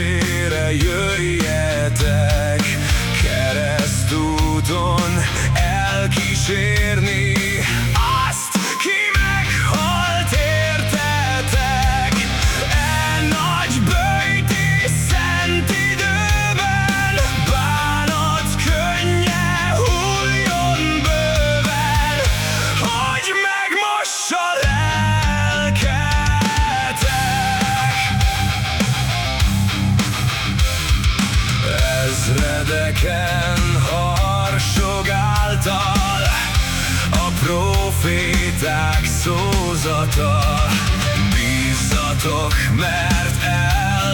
vére jöjjetek keresztúton elkísérni Ezredeken harsogáltal A proféták szózata. Bízzatok, mert el